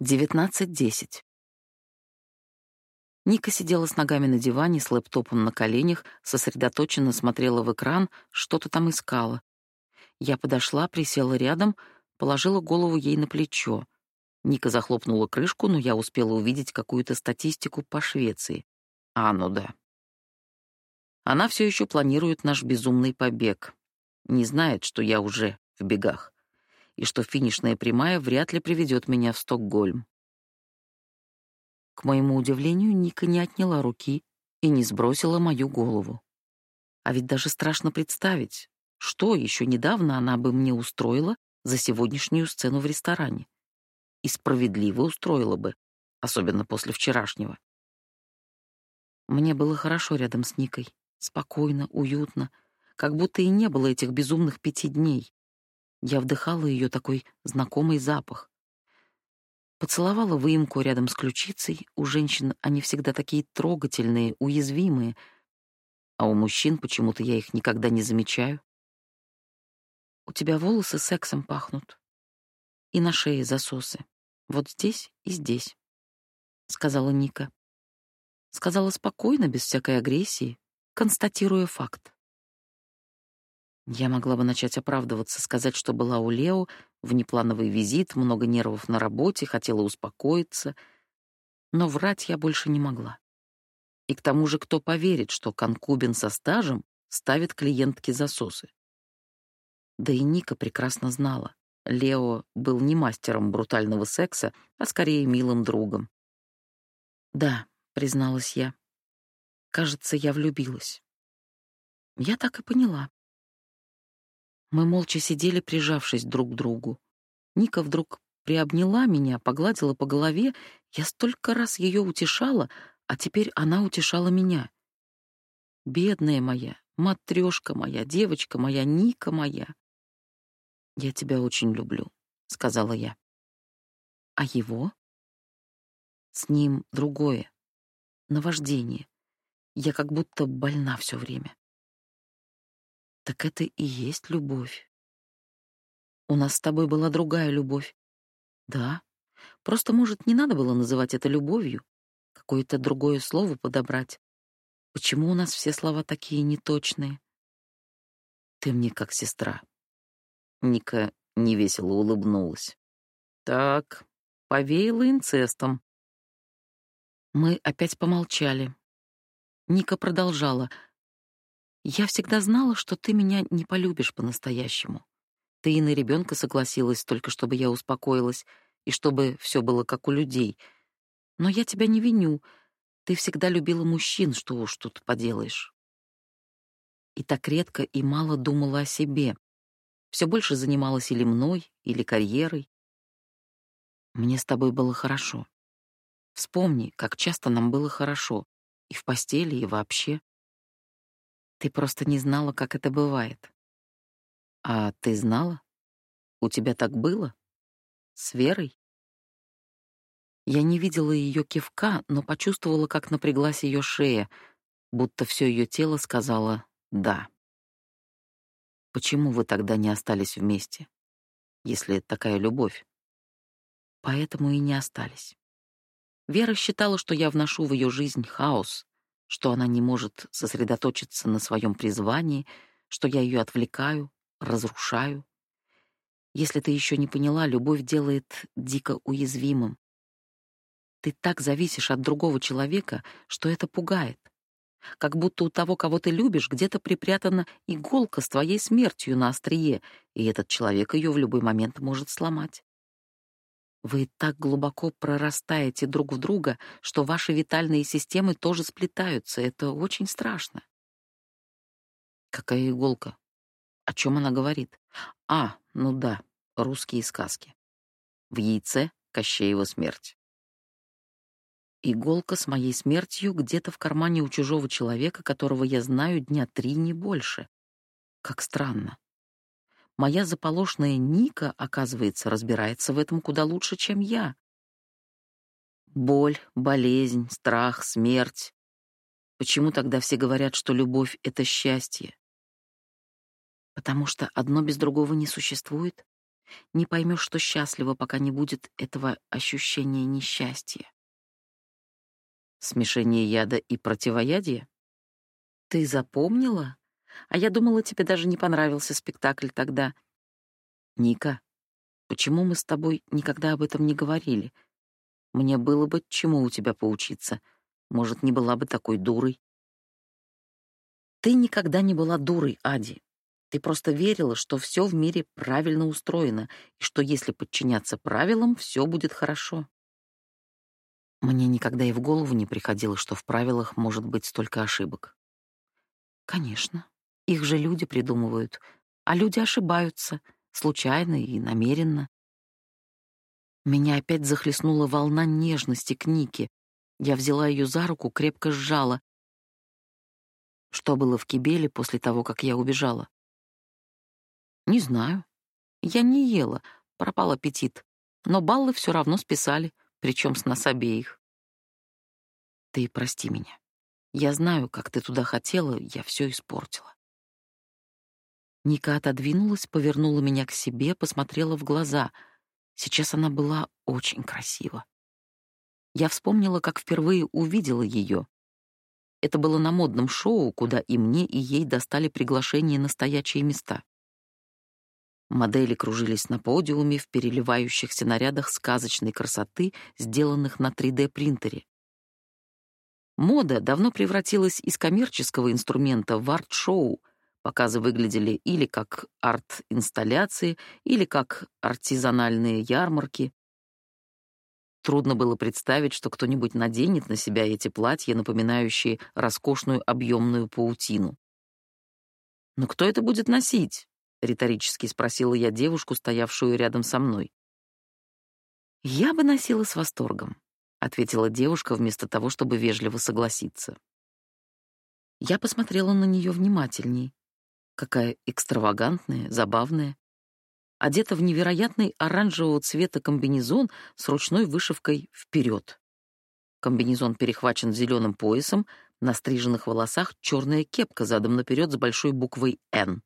19.10. Ника сидела с ногами на диване, с лэптопом на коленях, сосредоточенно смотрела в экран, что-то там искала. Я подошла, присела рядом, положила голову ей на плечо. Ника захлопнула крышку, но я успела увидеть какую-то статистику по Швеции. А, ну да. Она все еще планирует наш безумный побег. Не знает, что я уже в бегах и что финишная прямая вряд ли приведет меня в Стокгольм. К моему удивлению, Ника не отняла руки и не сбросила мою голову. А ведь даже страшно представить, что еще недавно она бы мне устроила за сегодняшнюю сцену в ресторане. И справедливо устроила бы, особенно после вчерашнего. Мне было хорошо рядом с Никой, спокойно, уютно, как будто и не было этих безумных пяти дней. Я вдыхала ее такой знакомый запах. Поцеловала выемку рядом с ключицей. У женщин они всегда такие трогательные, уязвимые. А у мужчин почему-то я их никогда не замечаю. У тебя волосы сексом пахнут. И на шее засосы. Вот здесь и здесь, — сказала Ника. Сказала спокойно, без всякой агрессии, констатируя факт. Я могла бы начать оправдываться, сказать, что была у Лео, внеплановый визит, много нервов на работе, хотела успокоиться. Но врать я больше не могла. И к тому же кто поверит, что конкубин со стажем ставит клиентке засосы? Да и Ника прекрасно знала. Лео был не мастером брутального секса, а скорее милым другом. «Да», — призналась я. «Кажется, я влюбилась». Я так и поняла. Мы молча сидели, прижавшись друг к другу. Ника вдруг приобняла меня, погладила по голове. Я столько раз ее утешала, а теперь она утешала меня. Бедная моя, матрешка моя, девочка моя, Ника моя. Я тебя очень люблю, сказала я. А его? С ним другое. Наваждение. Я как будто больна все время. Так это и есть любовь. У нас с тобой была другая любовь. Да. Просто, может, не надо было называть это любовью, какое-то другое слово подобрать. Почему у нас все слова такие неточные? Ты мне как сестра. Ника невесело улыбнулась. Так, повеяло инцестом. Мы опять помолчали. Ника продолжала — я всегда знала, что ты меня не полюбишь по-настоящему. Ты и на ребенка согласилась только чтобы я успокоилась и чтобы все было как у людей. Но я тебя не виню. Ты всегда любила мужчин, что уж тут поделаешь. И так редко и мало думала о себе. Все больше занималась или мной, или карьерой. Мне с тобой было хорошо. Вспомни, как часто нам было хорошо. И в постели, и вообще. Ты просто не знала, как это бывает. А ты знала? У тебя так было? С Верой? Я не видела ее кивка, но почувствовала, как напряглась ее шея, будто все ее тело сказала «да». Почему вы тогда не остались вместе, если такая любовь? Поэтому и не остались. Вера считала, что я вношу в ее жизнь хаос, что она не может сосредоточиться на своем призвании, что я ее отвлекаю, разрушаю. Если ты еще не поняла, любовь делает дико уязвимым. Ты так зависишь от другого человека, что это пугает. Как будто у того, кого ты любишь, где-то припрятана иголка с твоей смертью на острие, и этот человек ее в любой момент может сломать. Вы так глубоко прорастаете друг в друга, что ваши витальные системы тоже сплетаются. Это очень страшно. Какая иголка? О чем она говорит? А, ну да, русские сказки. В яйце Кощеева смерть. Иголка с моей смертью где-то в кармане у чужого человека, которого я знаю дня три, не больше. Как странно. Моя заполошная Ника, оказывается, разбирается в этом куда лучше, чем я. Боль, болезнь, страх, смерть. Почему тогда все говорят, что любовь — это счастье? Потому что одно без другого не существует. Не поймешь, что счастлива, пока не будет этого ощущения несчастья. Смешение яда и противоядия? Ты запомнила? А я думала, тебе даже не понравился спектакль тогда. Ника, почему мы с тобой никогда об этом не говорили? Мне было бы чему у тебя поучиться. Может, не была бы такой дурой. Ты никогда не была дурой, Ади. Ты просто верила, что все в мире правильно устроено, и что если подчиняться правилам, все будет хорошо. Мне никогда и в голову не приходило, что в правилах может быть столько ошибок. Конечно, их же люди придумывают, а люди ошибаются, случайно и намеренно. Меня опять захлестнула волна нежности к Нике. Я взяла ее за руку, крепко сжала. Что было в Кибеле после того, как я убежала? Не знаю. Я не ела, пропал аппетит. Но баллы все равно списали, причем с нас обеих. Ты прости меня. Я знаю, как ты туда хотела, я все испортила. Ника отодвинулась, повернула меня к себе, посмотрела в глаза. Сейчас она была очень красива. Я вспомнила, как впервые увидела ее. Это было на модном шоу, куда и мне, и ей достали приглашение на стоячие места. Модели кружились на подиуме в переливающихся нарядах сказочной красоты, сделанных на 3D-принтере. Мода давно превратилась из коммерческого инструмента в арт-шоу. Показы выглядели или как арт-инсталляции, или как артизанальные ярмарки. Трудно было представить, что кто-нибудь наденет на себя эти платья, напоминающие роскошную объемную паутину. Но кто это будет носить? — риторически спросила я девушку, стоявшую рядом со мной. «Я бы носила с восторгом», — ответила девушка вместо того, чтобы вежливо согласиться. Я посмотрела на нее внимательней. Какая экстравагантная, забавная. Одета в невероятный оранжевого цвета комбинезон с ручной вышивкой вперед. Комбинезон перехвачен зеленым поясом, на стриженных волосах черная кепка задом наперед с большой буквой «Н».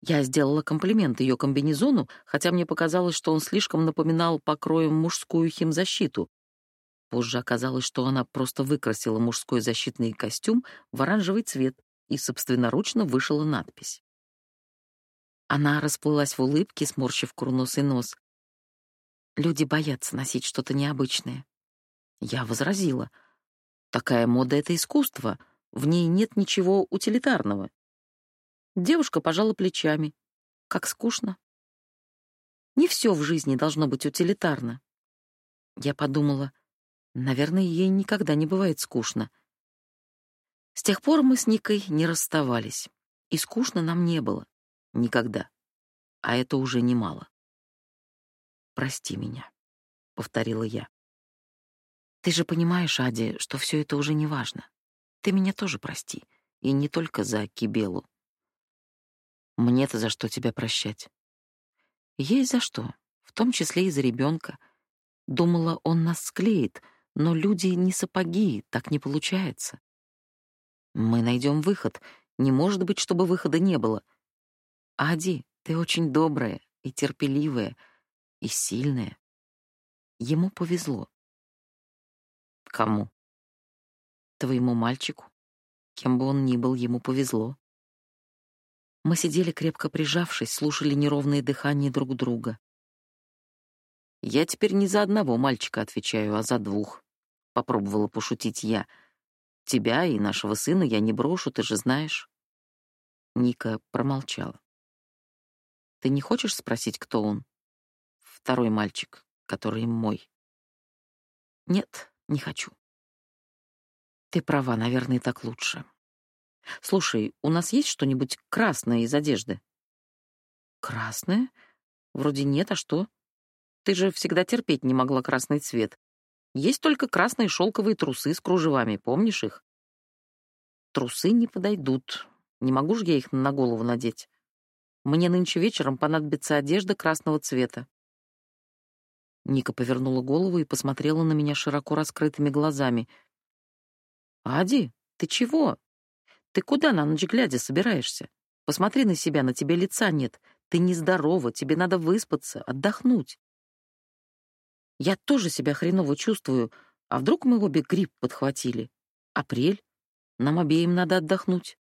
Я сделала комплимент ее комбинезону, хотя мне показалось, что он слишком напоминал покроем мужскую химзащиту. Позже оказалось, что она просто выкрасила мужской защитный костюм в оранжевый цвет и собственноручно вышила надпись. Она расплылась в улыбке, сморщив курносый нос. Люди боятся носить что-то необычное. Я возразила. Такая мода — это искусство, в ней нет ничего утилитарного. Девушка пожала плечами. Как скучно. Не все в жизни должно быть утилитарно. Я подумала, наверное, ей никогда не бывает скучно. С тех пор мы с Никой не расставались, и скучно нам не было. Никогда. А это уже немало. «Прости меня», — повторила я. «Ты же понимаешь, Ади, что все это уже не важно. Ты меня тоже прости, и не только за Кибелу. Мне-то за что тебя прощать? Есть за что, в том числе и за ребенка. Думала, он нас склеит, но люди не сапоги, так не получается. Мы найдем выход. Не может быть, чтобы выхода не было. Ади, ты очень добрая и терпеливая, и сильная. Ему повезло. Кому? Твоему мальчику. Кем бы он ни был, ему повезло. Мы сидели крепко прижавшись, слушали неровные дыхания друг друга. «Я теперь не за одного мальчика отвечаю, а за двух», — попробовала пошутить я. «Тебя и нашего сына я не брошу, ты же знаешь». Ника промолчала. «Ты не хочешь спросить, кто он?» «Второй мальчик, который мой». «Нет, не хочу». «Ты права, наверное, так лучше. Слушай, у нас есть что-нибудь красное из одежды? Красное? Вроде нет, а что? Ты же всегда терпеть не могла красный цвет. Есть только красные шелковые трусы с кружевами, помнишь их? Трусы не подойдут. Не могу же я их на голову надеть. Мне нынче вечером понадобится одежда красного цвета. Ника повернула голову и посмотрела на меня широко раскрытыми глазами. «Ади, ты чего?» Ты куда на ночь глядя собираешься? Посмотри на себя, на тебе лица нет. Ты нездорова, тебе надо выспаться, отдохнуть. Я тоже себя хреново чувствую, а вдруг мы обе грипп подхватили? Апрель. Нам обеим надо отдохнуть.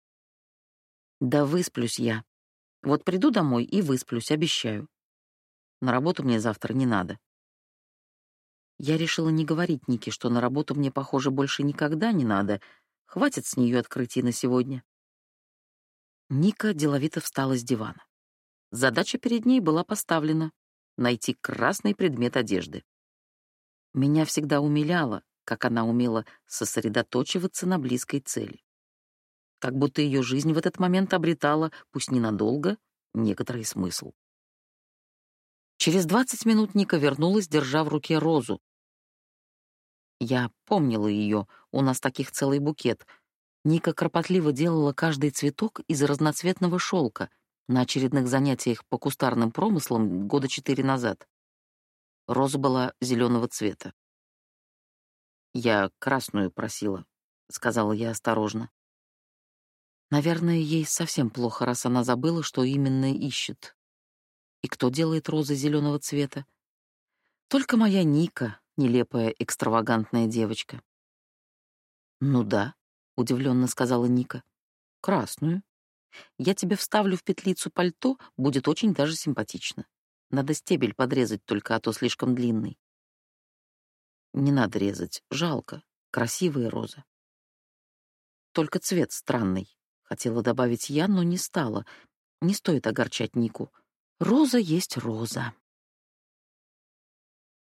Да высплюсь я. Вот приду домой и высплюсь, обещаю. На работу мне завтра не надо. Я решила не говорить Нике, что на работу мне, похоже, больше никогда не надо. Хватит с нее открытий на сегодня. Ника деловито встала с дивана. Задача перед ней была поставлена — найти красный предмет одежды. Меня всегда умиляло, как она умела сосредоточиваться на близкой цели. Как будто ее жизнь в этот момент обретала, пусть ненадолго, некоторый смысл. Через двадцать минут Ника вернулась, держа в руке розу, я помнила ее, у нас таких целый букет. Ника кропотливо делала каждый цветок из разноцветного шелка на очередных занятиях по кустарным промыслам года четыре назад. Роза была зеленого цвета. «Я красную просила», — сказала я осторожно. Наверное, ей совсем плохо, раз она забыла, что именно ищет. И кто делает розы зеленого цвета? Только моя Ника, нелепая экстравагантная девочка. «Ну да», — удивленно сказала Ника. «Красную. Я тебе вставлю в петлицу пальто, будет очень даже симпатично. Надо стебель подрезать только, а то слишком длинный». «Не надо резать, жалко. Красивая роза». «Только цвет странный», — хотела добавить я, но не стала. Не стоит огорчать Нику. Роза есть роза.